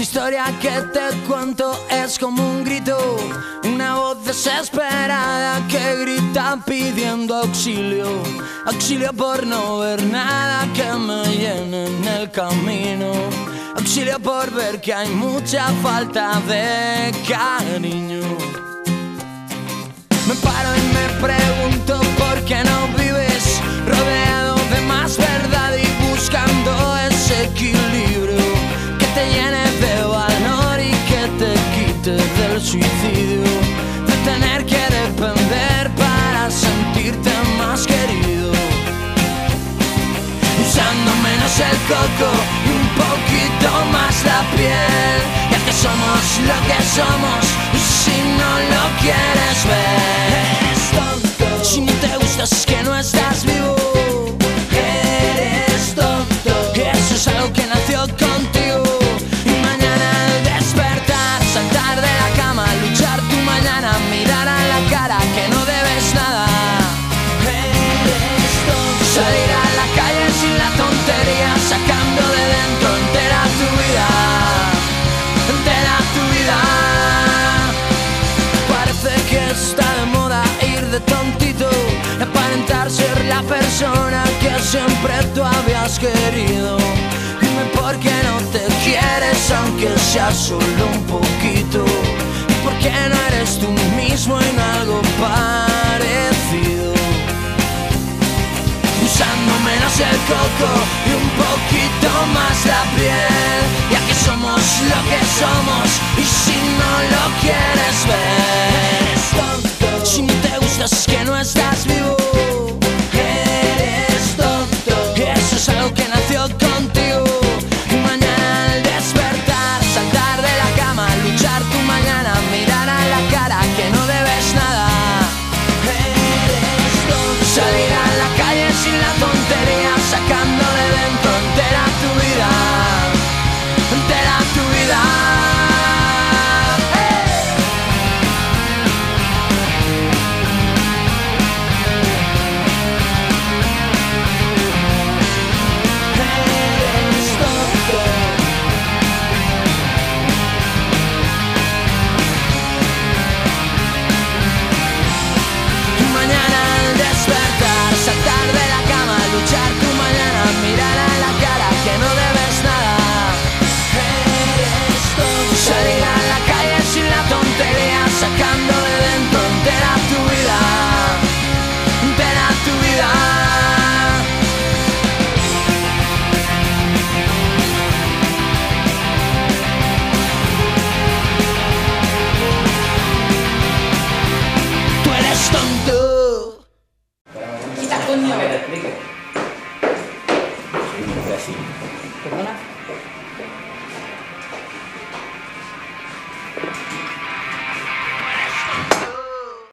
Esta historia que te cuento es como un grito, una voz desesperada que grita pidiendo auxilio, auxilio por no ver nada que me llene en el camino, auxilio por ver que hay mucha falta de cariño. Me paro y me pregunto por qué suicidio, de tener que depender para sentirte más querido. Usando menos el coco y un poquito más la piel, ya que somos lo que somos está de moda ir de tontito y aparentar ser la persona que siempre tú habías querido. Dime por qué no te quieres aunque sea solo un poquito. Y por qué no eres tú mismo en algo parecido. Usando menos el coco y un poquito más la piel Ya que somos lo que somos y si no lo quieres ver no te gustas es que no estás vivo sacando